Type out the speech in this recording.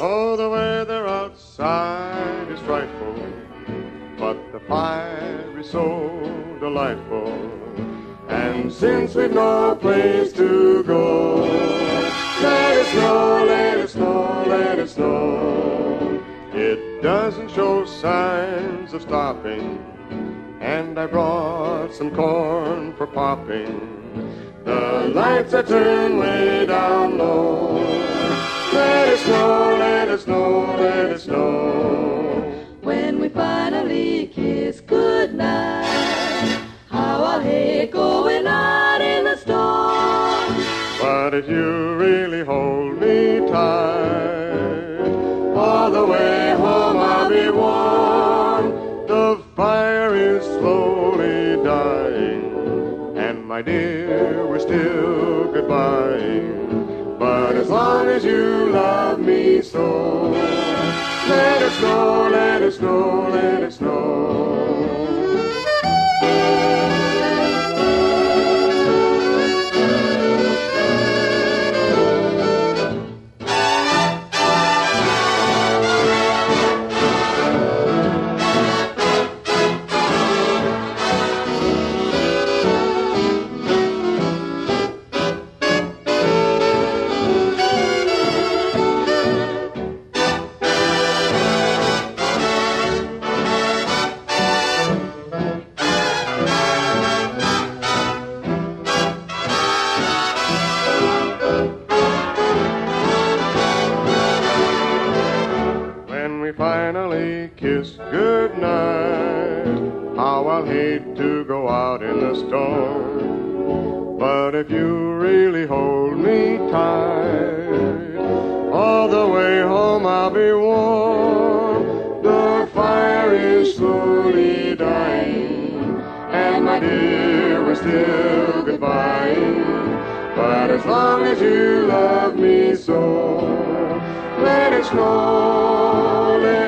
Oh, the weather outside is frightful, but the fire is so delightful. And since we've no place to go, let it snow, let it snow, let it snow. It doesn't show signs of stopping, and I brought some corn for popping. The lights are turned way down low. Let it snow, if you really hold me tight, all the way home I'll be warm. The fire is slowly dying, and my dear, we're still goodbying. But as long as you love me so, let it snow, let it snow, let it snow. Finally kiss goodnight, how I'll hate to go out in the storm. But if you really hold me tight, all the way home I'll be warm. The fire is slowly dying, and my dear, we're still goodbying. But as long as you love me so, let it snow,